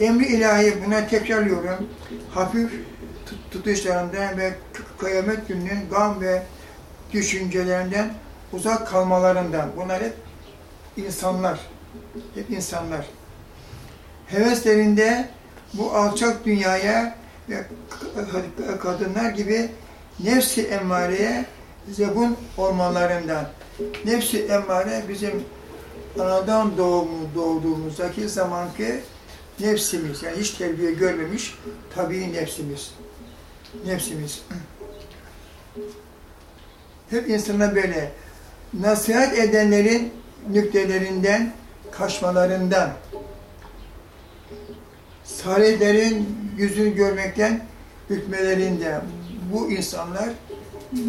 Emri ilahi buna tekrarlıyorum. Hafif tut- tutuşlarından ve kıyamet gününün gam ve düşüncelerinden uzak kalmalarından. Bunlar hep insanlar. Hep insanlar. Heveslerinde bu alçak dünyaya ve kadınlar gibi nefsi emmareye zebun olmalarından. Nefsi emmare bizim anadan doğumu, doğduğumuzdaki zamanki nefsimiz. Yani hiç terbiye görmemiş tabii nefsimiz. Nefsimiz. Hep insana böyle nasihat edenlerin nüktelerinden, kaçmalarından, salihlerin yüzünü görmekten hükmelerinden bu insanlar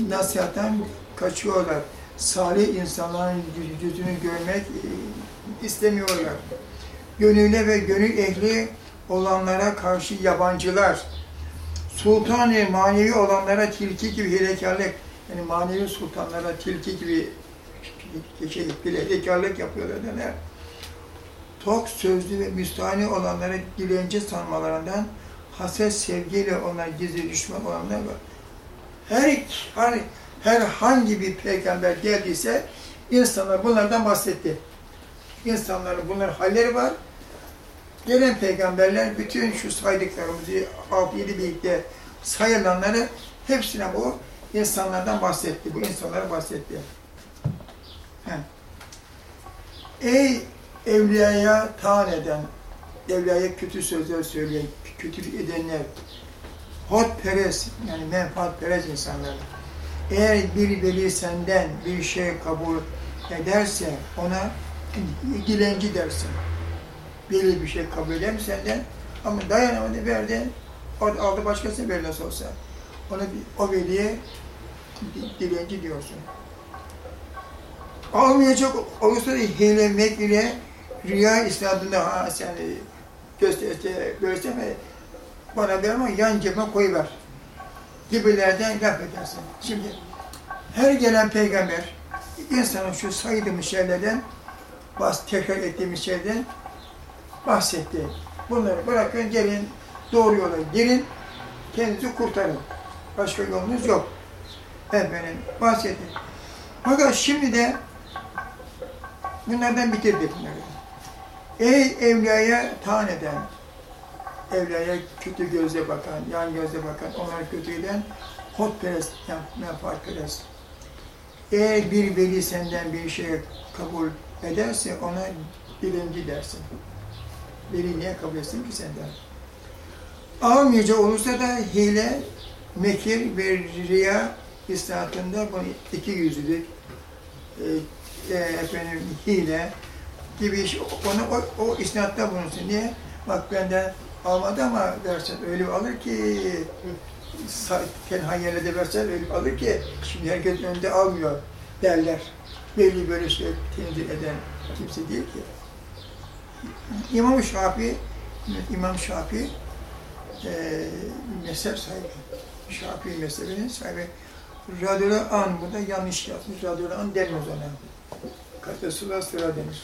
nasihattan kaçıyorlar. Salih insanların yüzünü görmek istemiyorlar. Gönülle ve gönül ehli olanlara karşı yabancılar. Sultanı manevi olanlara tilki gibi hilekarlık, yani manevi sultanlara tilki gibi şey, hilekarlık yapıyorlar neler. Tok sözlü ve müstahane olanlara dilenci sanmalarından haset sevgiyle ona gizli düşman olanlar var. Her, her herhangi bir peygamber geldiyse insanlar bunlardan bahsetti. İnsanların bunların halleri var. Gelen peygamberler bütün şu saydıklarımızı 6-7 birlikte sayılanları hepsine bu insanlardan bahsetti. Bu insanlara bahsetti. He. Ey evliyaya taan eden, evliyaya kötü sözler söyleyen, kötülük edenler, hotperest yani menfaatperest insanlar. Eğer bir veli senden bir şey kabul ederse ona dilenci dersin. Veli bir şey kabul eder mi senden? Ama dayanamadı verdi, aldı başkası ver nasıl olsa. Ona o veliye dilenci diyorsun. Almayacak olursa da hile mekrile rüya isnadında ha sen gösterse gösterme bana verme yan cebime koyuver gibilerden laf edersin. Şimdi her gelen peygamber insanın şu saydığımız şeylerden bas tekrar ettiğimiz şeyden bahsetti. Bunları bırakın gelin doğru yola girin kendinizi kurtarın. Başka yolunuz yok. Efendim bahsetti. Fakat şimdi de bunlardan bitirdik bunları. Ey evliyaya taan eden, evliyaya kötü gözle bakan, yan gözle bakan, onlara kötü eden, hotperest, menfaatperest. Eğer bir veli senden bir şey kabul ederse ona dilenci dersin. Veli niye kabul etsin ki senden? Almayacak olursa da hile, mekir ve riya istihatında bu iki yüzlülük, e, e, efendim hile gibi iş, onu o, o isnatta bulunsun. Niye? Bak benden almadı ama versen öyle alır ki tenha de versen öyle alır ki şimdi herkes önünde almıyor derler. Belli böyle şey tenzil eden kimse değil ki. İmam Şafii, İmam Şafii e, mezhep sahibi. Şafii mezhebinin sahibi. Radyola an burada yanlış yapmış. Radyola an denmez ona. Katesula sıra denir.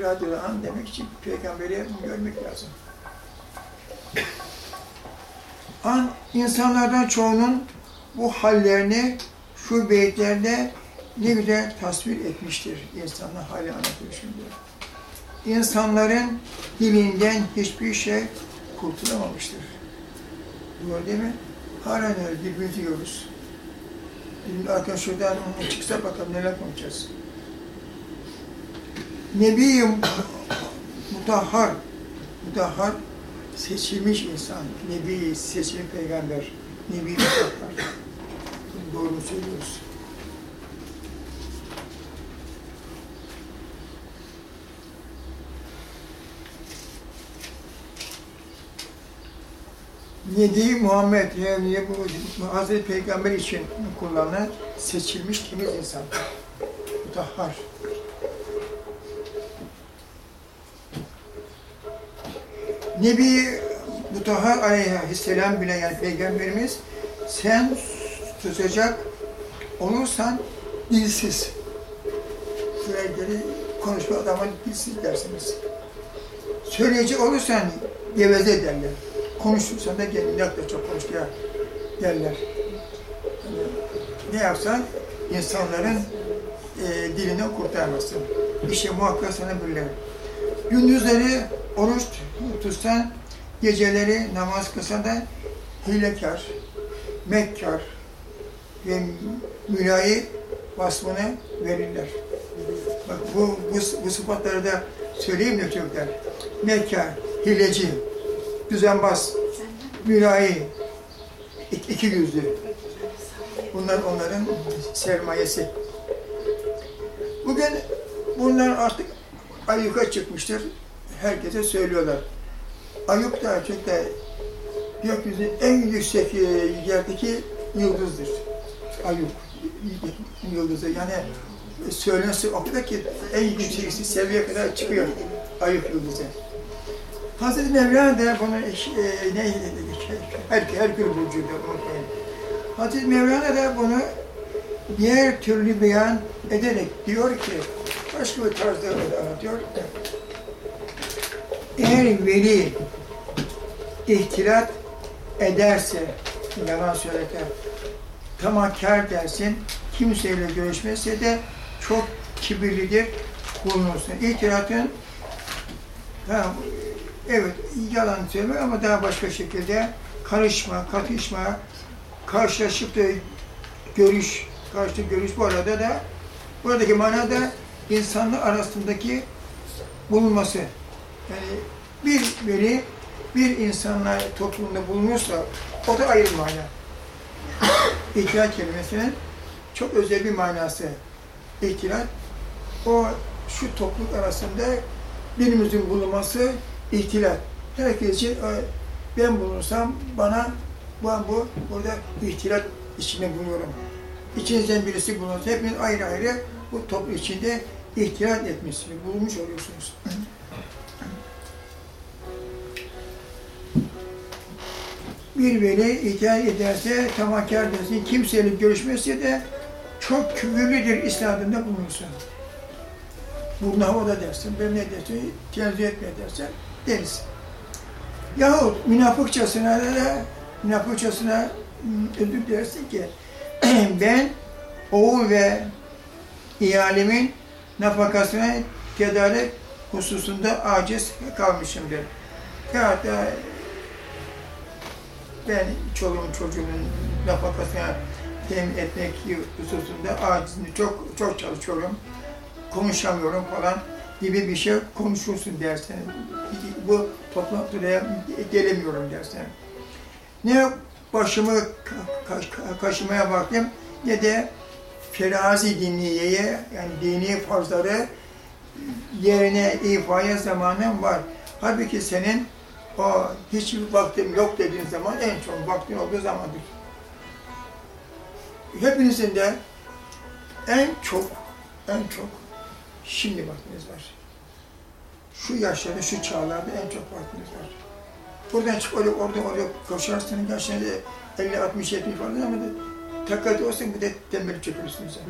Radyola an demek için peygamberi görmek lazım. An insanlardan çoğunun bu hallerini şu beytlerde ne güzel tasvir etmiştir. İnsanın hali anlatıyor şimdi. İnsanların dilinden hiçbir şey kurtulamamıştır. Doğru değil mi? Halen öyle birbirimizi. Şimdi arkadaş şuradan çıksa bakalım neler konuşacağız. Nebi mutahhar, mutahhar seçilmiş insan, Nebi, seçilmiş peygamber, Nebi mutahhar. Doğru söylüyoruz? Nebi Muhammed yani bu Hazreti Peygamber için kullanılan seçilmiş temiz insan. Mutahhar. Nebi Mutahhar aleyhisselam bile yani Peygamberimiz sen tutacak olursan dilsiz. Şuraya geri konuşma adamın dilsiz dersiniz. Söyleyecek olursan geveze derler. Konuşursan da kendini yaklaş çok konuş ya derler. Yani ne yapsan insanların e, dilinden kurtarmasın. İşte muhakkak sana birileri. Gündüzleri oruç tutsan, geceleri namaz kılsan da hilekar, mekkar ve mülayim vasfını verirler. Bak bu, bu, bu sıfatları da söyleyeyim mi Türkler? Mekkar, hileci, düzenbaz, mülayim, iki, yüzlü. Bunlar onların sermayesi. Bugün bunlar artık ayyuka çıkmıştır. Herkese söylüyorlar. Ayyuk da gerçekten gökyüzünün en yüksek e, yerdeki yıldızdır. Ayyuk yıldızı. Yani söylenesi o kadar ki en yüksek seviyeye kadar çıkıyor Ayyuk yıldızı. Hazreti Mevlana da bunu e, ne her her gün burcuydu unutmayın. Hazreti Mevlana da bunu diğer türlü beyan ederek diyor ki başka bir tarzda anlatıyor. Eğer veli ihtilat ederse, yalan söyler, tamahkar dersin, kimseyle görüşmezse de çok kibirlidir, bulunursun. İhtilatın, tamam, evet yalan söylüyor ama daha başka şekilde karışma, katışma, karşılaşıp da görüş, karşı görüş bu arada da, buradaki manada insanlar arasındaki bulunması. Yani bir veri bir insanla toplumda bulunursa o da ayrı mana. İhtilat kelimesinin çok özel bir manası. İhtilat, o şu topluluk arasında birimizin bulunması ihtilat. Herkes için ben bulunsam bana bu, bu burada ihtilat içinde bulunuyorum. İçinizden birisi bulunursa hepiniz ayrı ayrı bu toplum içinde ihtilat etmişsiniz, bulunmuş oluyorsunuz. bir veli itaat ederse, tamahkar dersin, kimseyle görüşmezse de çok küfürlüdür İslam'da bulunursa. Bunu havada dersin, ben ne dersin, tenzih etme dersen deriz. Yahut münafıkçasına da münafıkçasına ödül dersin ki ben oğul ve ihalemin nafakasına tedarik hususunda aciz kalmışımdır. Veyahut da ben çoluğum çocuğumun nafakasına temin etmek hususunda acizini çok çok çalışıyorum, konuşamıyorum falan gibi bir şey konuşursun dersen. Bu toplantıya gelemiyorum dersen. Ne başımı kaşımaya baktım ne de ferazi dinliyeye yani dini farzları yerine ifaya zamanım var. Halbuki senin o hiç vaktim yok dediğin zaman en çok vaktin olduğu zamandır. Hepinizin de en çok, en çok şimdi vaktiniz var. Şu yaşlarda, şu çağlarda en çok vaktiniz var. Buradan çık oraya, oradan oraya koşarsın, gerçekten 50, 60, 70 falan ama da takatı olsun bir de tembel çökülürsün sen.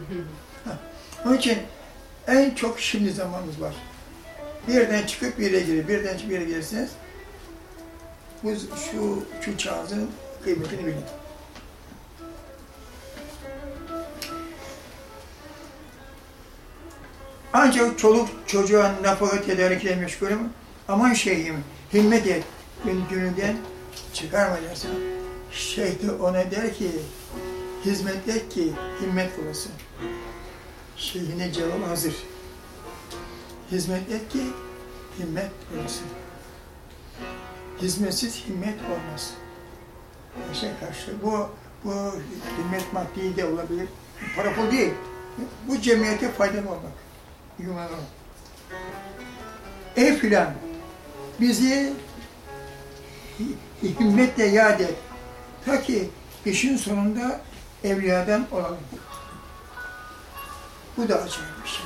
Onun için en çok şimdi zamanımız var. Bir yerden çıkıp bir yere girir, birden çıkıp bir yere gelirsiniz. Bu şu, şu çağın kıymetini bilin. Ancak çoluk çocuğa nafaka tedarikle meşgulüm. Aman şeyhim, himmet et, beni gönülden çıkarma dersen. Şeyh de ona der ki, hizmet et ki himmet bulasın. Şeyhine cevap hazır. Hizmet et ki himmet bulasın. Hizmetsiz himmet olmaz. Şey karşı. Bu, bu himmet maddi de olabilir. Para pul değil. Bu cemiyete faydalı olmak. Yuman olmak. Ey filan, bizi himmetle yad et. Ta ki işin sonunda evliyadan olalım. Bu da acayip bir şey.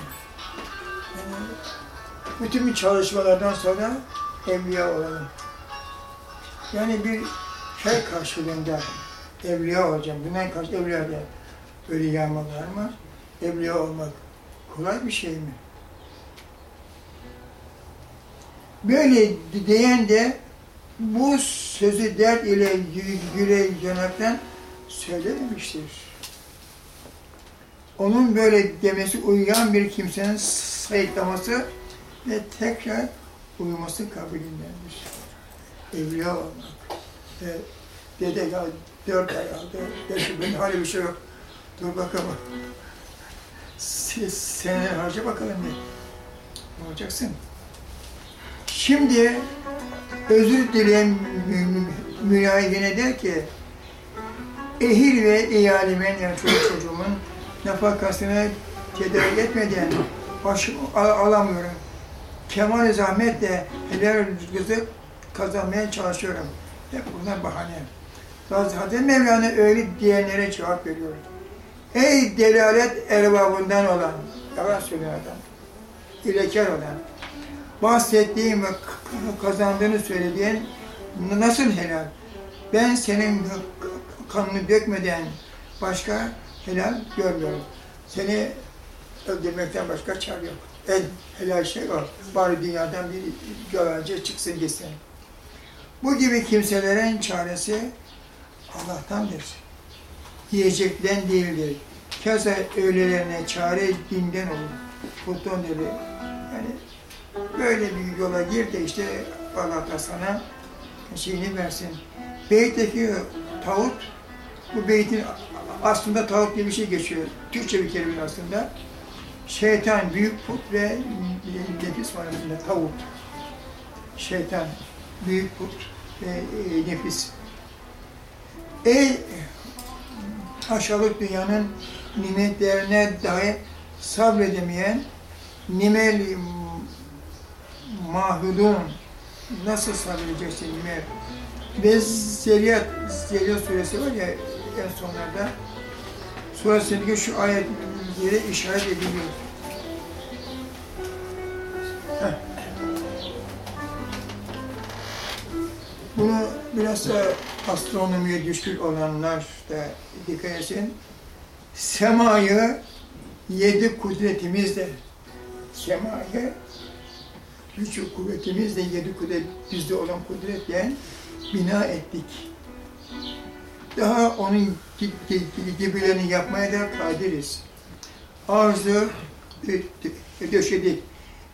Yani bütün çalışmalardan sonra evliya olalım. Yani bir şey karşılığında evliya olacağım. Bundan karşı evliya da böyle yağmalar mı? Evliya olmak kolay bir şey mi? Böyle diyen de bu sözü dert ile yü- yüreği yanaktan söylememiştir. Onun böyle demesi uyuyan bir kimsenin sayıklaması ve tekrar uyuması kabilindendir. Evliya olmak. E, dede ya dört ay aldı, beş gün hali bir şey yok. Dur bakalım. Siz seneler harca bakalım ne? Ne olacaksın? Şimdi özür dileyen mü- mü- mülayine der ki ehil ve iyalimin yani çocuk çocuğumun nafakasını tedarik etmeden başımı al- alamıyorum. Kemal zahmetle helal rızkı kazanmaya çalışıyorum. Hep bunlar bahane. Hazreti Mevlana öyle diyenlere cevap veriyor. Ey delalet erbabından olan, yalan söyleyen adam, hilekar olan, bahsettiğin ve kazandığını söylediğin nasıl helal? Ben senin kanını dökmeden başka helal görmüyorum. Seni öldürmekten başka çare yok. En helal şey o. Bari dünyadan bir yalancı çıksın gitsin. Bu gibi kimselerin çaresi Allah'tandır. Yiyecekten değildir. Keza öylelerine çare dinden olur. Futbol dedi. Yani böyle bir yola gir de işte Allah da sana şeyini versin. Beyt'teki tağut, bu beytin aslında tağut diye bir şey geçiyor. Türkçe bir kelime aslında. Şeytan, büyük put ve nefis manasında tağut. Şeytan, büyük put ve e, nefis. Ey aşağılık dünyanın nimetlerine dahi sabredemeyen nimel mahudun nasıl sabredeceksin nimel? Ve Zeliyat, Zeliyat suresi var ya en sonlarda suresindeki şu ayetlere işaret ediliyor. Heh. Bunu biraz da astronomiye düşkün olanlar da dikkat etsin. Semayı yedi kudretimizle, semayı güç kuvvetimizle, yedi kudret, bizde olan kudretle bina ettik. Daha onun gi- gi- gibilerini yapmaya da kadiriz. Arzu dö- döşedik.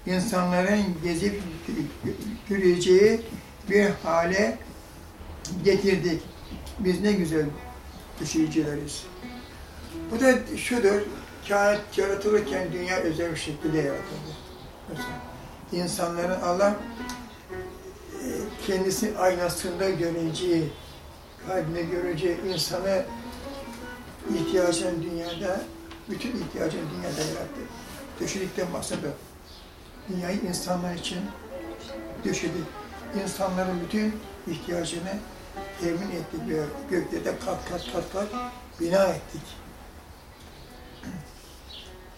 İnsanların gezip göreceği bir hale getirdik. Biz ne güzel düşürücüleriz. Bu da şudur, kainat yaratılırken dünya özel bir şekilde yaratıldı. Mesela insanların Allah e, kendisi aynasında göreceği, kalbinde göreceği insanı ihtiyacın dünyada, bütün ihtiyacın dünyada yarattı. Döşedikten bahsediyor. Dünyayı insanlar için döşedik. İnsanların bütün ihtiyacını temin ettik ve gökte de kat kat kat kat bina ettik.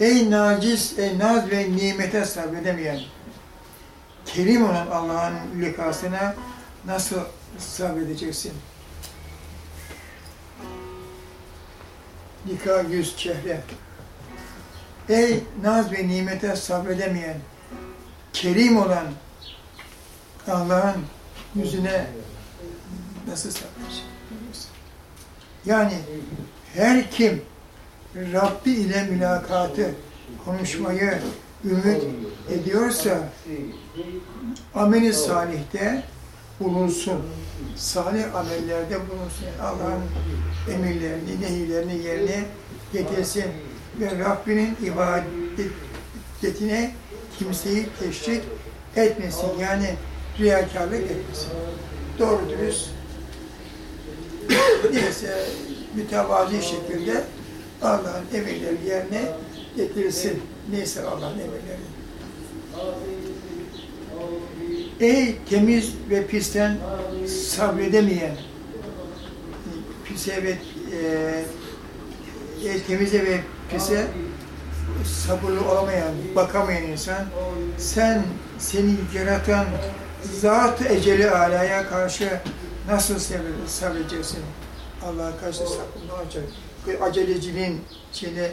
Ey naciz, ey naz ve nimete sabredemeyen, kerim olan Allah'ın likasına nasıl sabredeceksin? Lika yüz çehre. Ey naz ve nimete sabredemeyen, kerim olan Allah'ın yüzüne nasıl sabredeceksin? Yani her kim Rabbi ile mülakatı, konuşmayı ümit ediyorsa ameli salihte bulunsun. Salih amellerde bulunsun. Allah'ın emirlerini, nehirlerini yerine getirsin. Ve Rabbinin ibadetine kimseyi teşvik etmesin. Yani riyakarlık etmesin. Doğru dürüst neyse mütevazi şekilde Allah'ın emirleri yerine getirsin. Neyse Allah'ın emirleri. Ey temiz ve pisten sabredemeyen, pise ve e, temize ve pise sabırlı olamayan, bakamayan insan, sen seni yaratan zat-ı eceli alaya karşı nasıl sabredeceksin? Allah'a karşı ne olacak? Bir aceleciliğin içine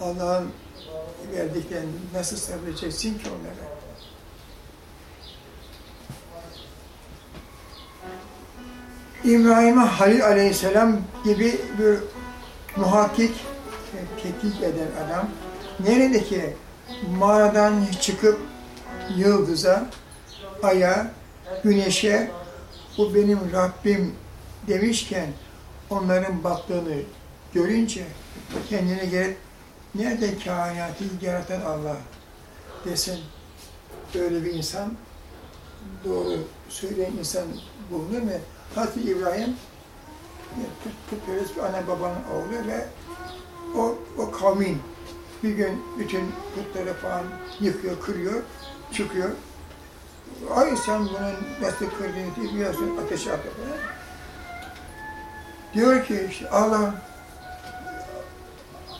Allah'ın verdiklerini nasıl sabredeceksin ki onlara? İbrahim'e Halil Aleyhisselam gibi bir muhakkik, tetkik eden adam nerede ki mağaradan çıkıp yıldıza, aya, güneşe bu benim Rabbim demişken onların baktığını görünce kendine gelip nerede kainatı yaratan Allah desin böyle bir insan doğru söyleyen insan bulunur mu? Hazreti İbrahim putperest bir anne babanın oğlu ve o, o kavmin bir gün bütün putları falan yıkıyor, kırıyor, çıkıyor. Ay sen bunun nasıl kırdığını biliyorsun, ateşe atıyor. Diyor ki işte Allah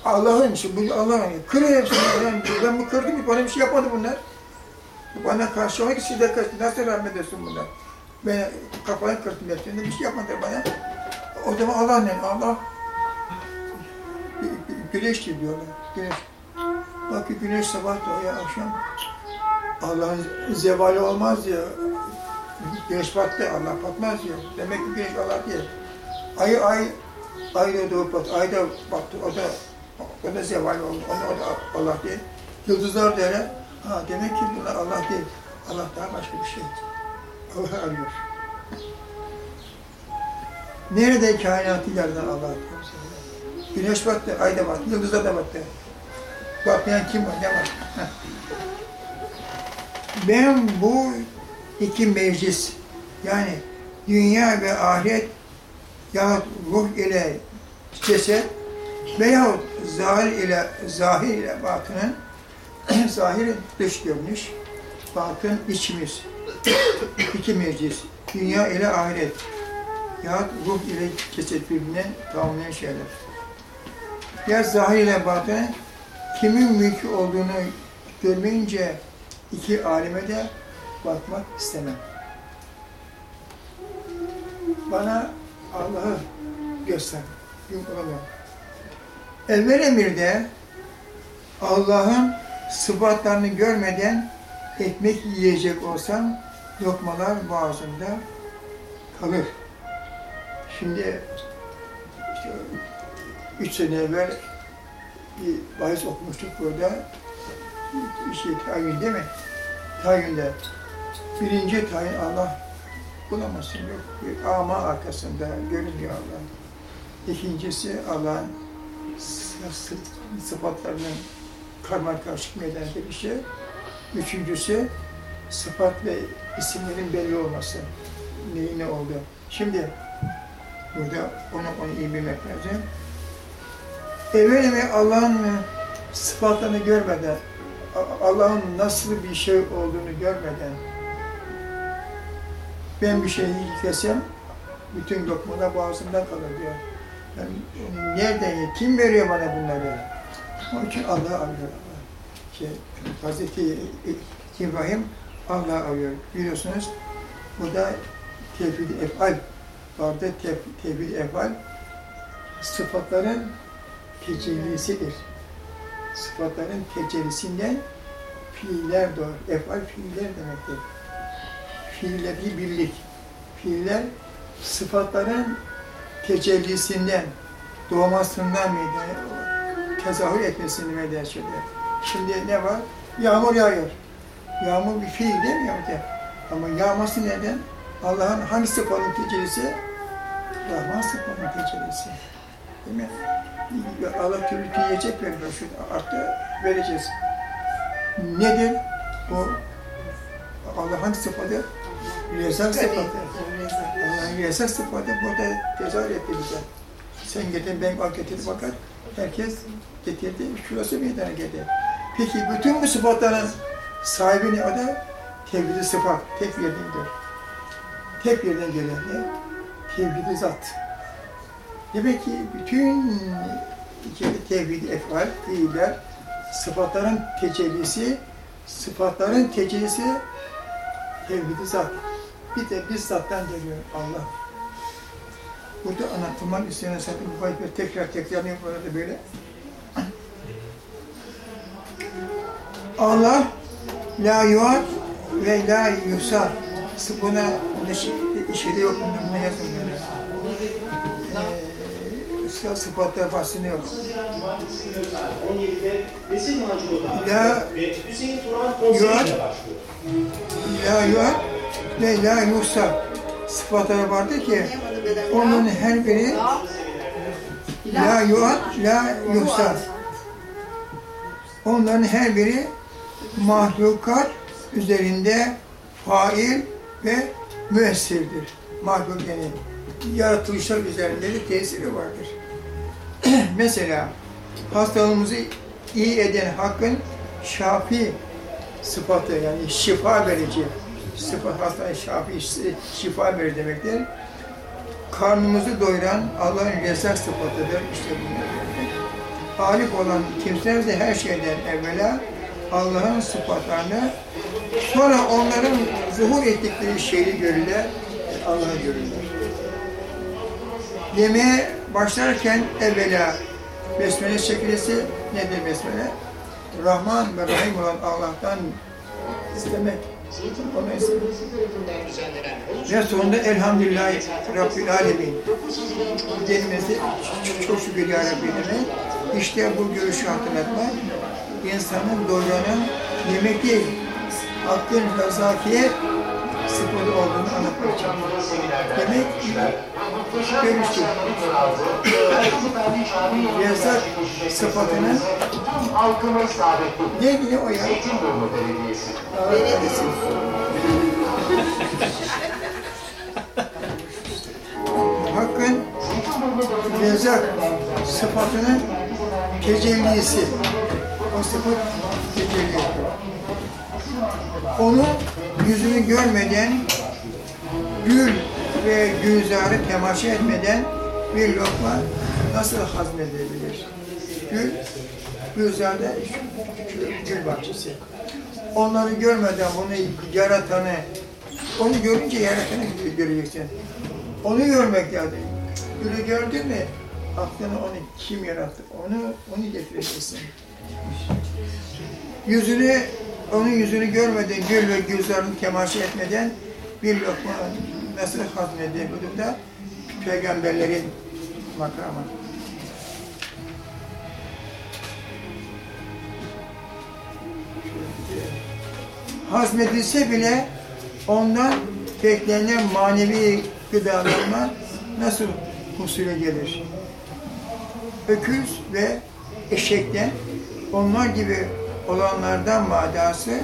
Allah'ın işte bu Allah'ın kırın hepsini. Ben, ben bu kırdım bana bir şey yapmadı bunlar. Bana karşı olarak siz de karşı nasıl rahmet etsin bunlar? Ben kafayı kırdım hepsini bir şey yapmadılar bana. O zaman Allah ne? Allah güneştir diyorlar. Güneş. Bak ki güneş sabah doğuyor akşam. Allah'ın zevali olmaz diyor. Güneş battı, Allah batmaz diyor. Demek ki güneş Allah değil. Ay ay ay da doğup battı, ay da battı, o da o da zeval oldu, o da, Allah değil. Yıldızlar da. Ha demek ki bunlar Allah değil. Allah daha başka bir şey. Allah arıyor. Nerede kainatı yaratan Allah diyor. Güneş battı, ay da battı, yıldızlar da battı. Bakmayan kim var, ne var? Ben bu iki meclis, yani dünya ve ahiret yahut ruh ile ceset veyahut zahir ile zahir ile batının zahir dış görünüş, batın içimiz. iki meclis. Dünya ile ahiret. Yahut ruh ile ceset birbirinden tamamlayan şeyler. Ya zahir ile batının kimin mülkü olduğunu görmeyince iki alime de bakmak istemem. Bana Allah'ı göster. Gün olamam. Evvel emirde Allah'ın sıfatlarını görmeden ekmek yiyecek olsam lokmalar boğazımda kalır. Şimdi işte, üç sene evvel bir bahis okumuştuk burada. Şey, tayin değil mi? Tayinde. Birinci tayin Allah bulamazsın yok. Bir ama arkasında görünüyor Allah. İkincisi Allah'ın sıfatlarının karma karışık meydanda bir şey. Üçüncüsü sıfat ve isimlerin belli olması. Neyi ne oldu. Şimdi burada onu, onu iyi bilmek lazım. Evvel Allah'ın sıfatlarını görmeden, Allah'ın nasıl bir şey olduğunu görmeden ben bir şey yesem bütün lokmalar boğazımda kalır diyor. Yani nereden, kim veriyor bana bunları? Onun için Allah arıyor. Şey, Hazreti İbrahim Allah arıyor. Biliyorsunuz burada tevhid efal vardı. Tev, tevhid efal sıfatların tecellisidir. Sıfatların tecellisinden fiiller doğar. Efal fiiller demektir. Fiiller bir birlik. Fiiller sıfatların tecellisinden, doğmasından meydana, tezahür etmesini meydana çıkıyor. Şimdi ne var? Yağmur yağıyor. Yağmur bir fiil değil mi yağmur? Ama yağması neden? Allah'ın hangi sıfatın tecellisi? Rahman sıfatın tecellisi. Değil mi? Allah türlü yiyecek veriyor. Şu artı vereceğiz. Nedir? O Allah hangi sıfatı? Rezak sıfatı. Allah'ın rezak sıfatı burada tezahür etti bize. Sen getirdin, ben al getirdim fakat herkes getirdi, şurası meydana geldi. Peki bütün bu sıfatların sahibi ne? O da tevhid sıfat, tek yerden gelir. Tek yerden gelen ne? Tevhid zat. Demek ki bütün tevhid efal, fiiller, sıfatların tecellisi, sıfatların tecellisi tevhid zat. Bir de biz zattan geliyor Allah. Burada anlatılmak isteyen zaten bu bayit tekrar tekrar yapıyor da böyle. Allah la yuat ve la yusa. Buna işede yok bunda yazın 17'de resim macunu Ya konseriyle Yuhan. ve la yuhsa sıfatları vardır ki onun her biri la yuhat, la yuhsa. Onların her biri mahlukat üzerinde fail ve müessirdir. Mahluk yani yaratılışlar üzerinde de tesiri vardır. Mesela hastalığımızı iyi eden Hakk'ın şafi sıfatı yani şifa verici sıfat hastaya şafi şifa verir demektir. Karnımızı doyuran Allah'ın rezzak sıfatıdır. İşte bunlar. Arif olan kimseler de her şeyden evvela Allah'ın sıfatlarını sonra onların zuhur ettikleri şeyi görürler, Allah'ı görürler. Yemeğe başlarken evvela besmele çekilisi nedir besmele? Rahman ve Rahim olan Allah'tan istemek. Ve sonunda Elhamdülillah Rabbil Alemin. Denmesi çok, çok şükür ya Rabbi. İşte bu görüşü hatırlatma. insanın doyuranın yemek değil, hakkın fezakiyet sıfırı olduğunu anlatmak. Demek görüştür. Rezzak sıfatının Halkımız saadetli. neydi o ya? Belediyesi. Hakkın Rezzak sıfatının tecellisi. O sıfat tecelli. Onu yüzünü görmeden, gül ve gülzarı temaşa etmeden bir lokma nasıl hazmedebilir? Gül, gülzarda gül bahçesi. Onları görmeden bunu yaratanı, onu görünce yaratanı göreceksin. Onu görmek lazım. Gülü gördün mü, aklına onu kim yarattı, onu onu getireceksin. Yüzünü, onun yüzünü görmeden, gül ve gülzarını temaşa etmeden bir lokma nasıl hazmedebilir da peygamberlerin makamı. hazmedilse bile ondan beklenen manevi gıdalanma nasıl husule gelir? Öküz ve eşekten onlar gibi olanlardan madası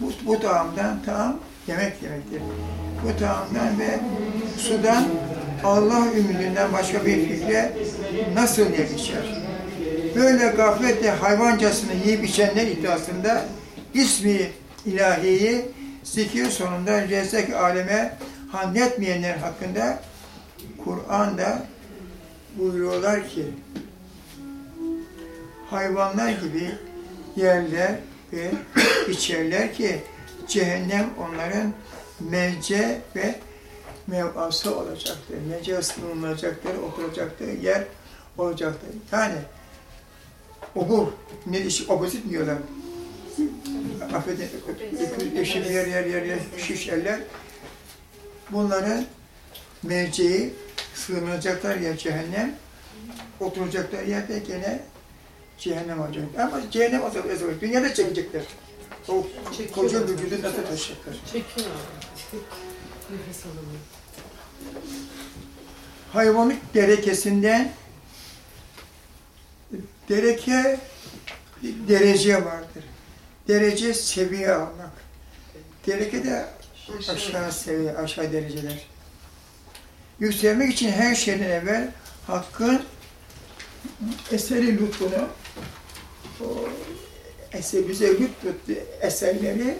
bu, bu taamdan taam yemek demektir. Bu taamdan ve sudan Allah ümidinden başka bir fikre nasıl yetişer? Böyle gafletle hayvancasını yiyip içenler iddiasında ismi ilahiyi zikir sonunda rezzek aleme hamd etmeyenler hakkında Kur'an'da buyuruyorlar ki hayvanlar gibi yerler ve içerler ki cehennem onların mevce ve mevası olacaktır. Mevce sığınacaktır, oturacakları yer olacaktır. Yani obur, ne dişi, obusit diyorlar affedin, eşim yer yer yer yer şiş eller. Bunların mevceyi sığınacaklar ya cehennem, oturacaklar yerde gene cehennem olacak. Ama cehennem olacak, olacak. dünyada çekecekler. O koca vücudu nasıl taşıyacaklar? Çekiyor abi. Nefes alamıyor. Hayvanlık derekesinden dereke derece vardır. Derece seviye almak. Dereke de aşağı seviye, aşağı dereceler. Yükselmek için her şeyden evvel Hakk'ın eseri lütfunu, o eser, bize lütfettiği eserleri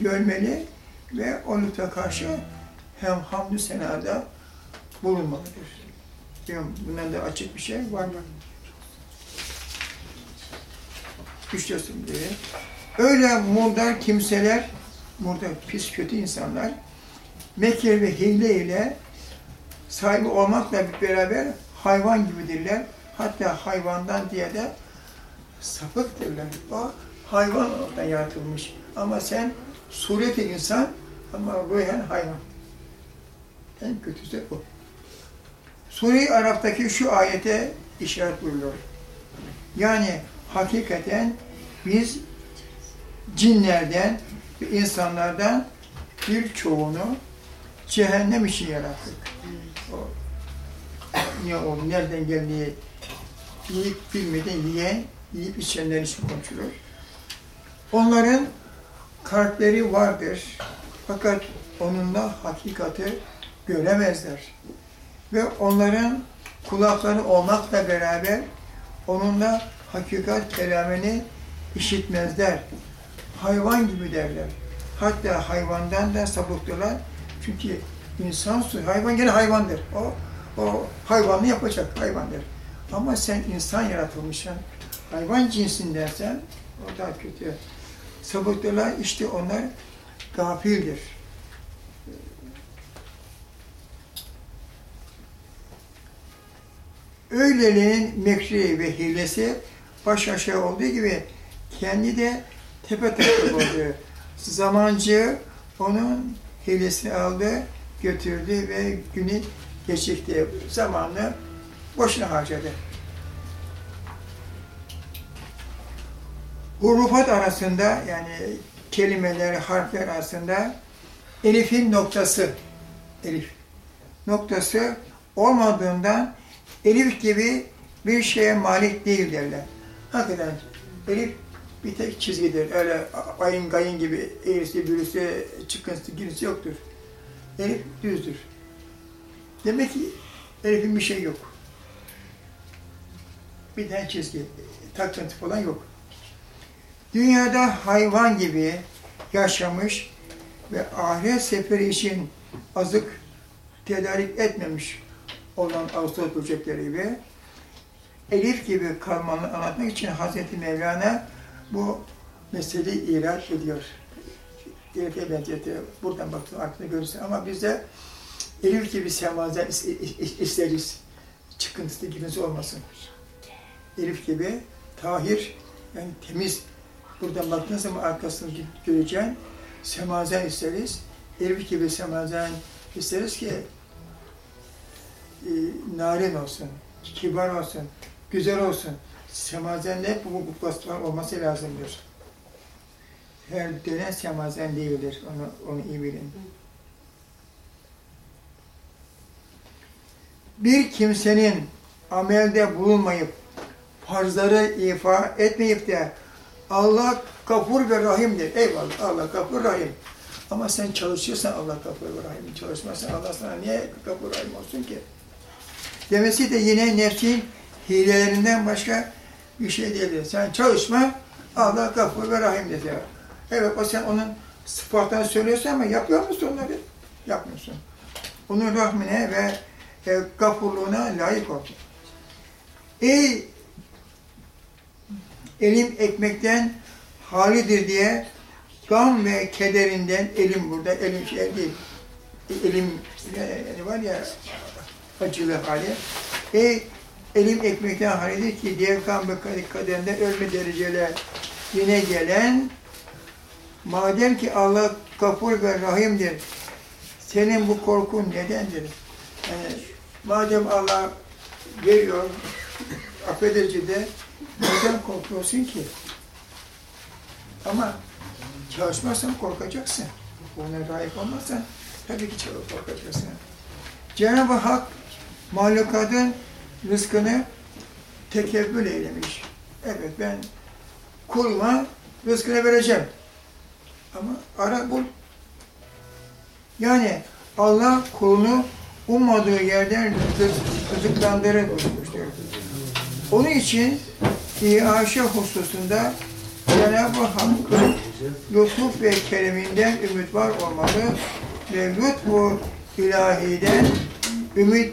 görmeli ve o lütfa karşı hem hamdü senada bulunmalıdır. Bilmiyorum, bundan da açık bir şey var mı? Güçlesin diye. Öyle murdar kimseler, murdar pis kötü insanlar, mekir ve hile ile sahibi olmakla beraber hayvan gibidirler. Hatta hayvandan diye de sapıktırlar. O hayvan olarak yaratılmış. Ama sen sureti insan ama ruhen hayvan. En kötüsü bu. Sure-i Arap'taki şu ayete işaret buyuruyor. Yani hakikaten biz cinlerden ve insanlardan birçoğunu cehennem için yarattık. O, ne o, nereden geldiği yiyip bilmeden yiyen, yiyip içenler için konuşulur. Onların kalpleri vardır. Fakat onunla hakikati göremezler. Ve onların kulakları olmakla beraber onunla hakikat kelamını işitmezler. Hayvan gibi derler. Hatta hayvandan da sapıttılar. Çünkü insan su, hayvan gene hayvandır. O, o hayvanı yapacak hayvandır. Ama sen insan yaratılmışsın. Hayvan cinsindensen o daha kötü. Sapıttılar işte onlar gafildir. Öyleliğin mekri ve hilesi baş aşağı olduğu gibi kendi de tepe taklak oldu. Zamancı onun hilesini aldı, götürdü ve günü geçirdi. Zamanını boşuna harcadı. Hurufat arasında yani kelimeler, harfler arasında elifin noktası, elif noktası olmadığından elif gibi bir şeye malik değil derler. Hakikaten elif bir tek çizgidir. Öyle ayın gayın gibi eğrisi, bürüsü, çıkıntısı, girisi yoktur. Elif düzdür. Demek ki elifin bir şey yok. Bir tane çizgi, takıntı falan yok. Dünyada hayvan gibi yaşamış ve ahiret seferi için azık tedarik etmemiş olan Ağustos böcekleri gibi Elif gibi kalmanı anlatmak için Hazreti Mevlana bu meseleyi ihraç ediyor. Elif'e benzetiyor. Buradan baktığın aklına görürsün. Ama biz de Elif gibi semazen is- is- isteriz. Çıkıntısı, girintisi olmasın. Elif gibi tahir, yani temiz. Buradan baktığın zaman arkasını göreceğin semazen isteriz. Elif gibi semazen isteriz ki e, narin olsun, kibar olsun, güzel olsun. Semazenle bu, bu vasıflar olması lazımdır. Her dönen semazen değildir. Onu, onu iyi bilin. Bir kimsenin amelde bulunmayıp farzları ifa etmeyip de Allah gafur ve rahimdir. Eyvallah Allah gafur rahim. Ama sen çalışıyorsan Allah gafur ve rahim. Çalışmazsan Allah sana niye gafur rahim olsun ki? Demesi de yine nefsin hilelerinden başka bir şey değildir. Sen çalışma, Allah gafur ve rahim dedi. Evet, o sen onun sıfatlarını söylüyorsun ama yapıyor musun onları? Yapmıyorsun. Onun rahmine ve e, layık ol. Ey elim ekmekten halidir diye gam ve kederinden elim burada, elim şey değil. Elim yani var ya acılı hali. Ey elim ekmekten halidir ki diye kan ve kaderinden ölme dereceler yine gelen madem ki Allah gafur ve rahimdir senin bu korkun nedendir? Yani madem Allah veriyor affedici de neden korkuyorsun ki? Ama çalışmazsan korkacaksın. Ona layık olmazsan tabii ki çalışıp korkacaksın. Cenab-ı Hak mahlukatın rızkını tekebbül eylemiş. Evet ben kuluma rızkını vereceğim. Ama ara bul. Yani Allah kulunu ummadığı yerden rızık- rızıklandırır buyurmuştur. Onun için iaşe hususunda Cenab-ı Hakk'ın lütuf ve kereminden ümit var olmalı. Ve lütfu ilahiden ümit